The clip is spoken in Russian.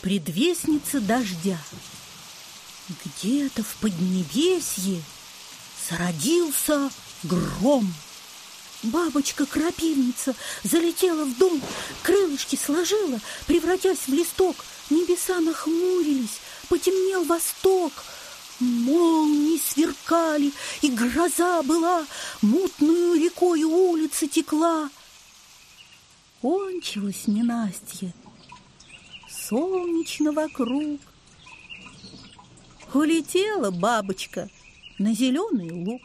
предвестница дождя. Где-то в Поднебесье зародился гром. Бабочка-крапивница залетела в дом, крылышки сложила, превратясь в листок. Небеса нахмурились, потемнел восток. Молнии сверкали, и гроза была, мутную рекой улица текла. Кончилось ненастье, солнечно вокруг. Улетела бабочка на зеленый луг.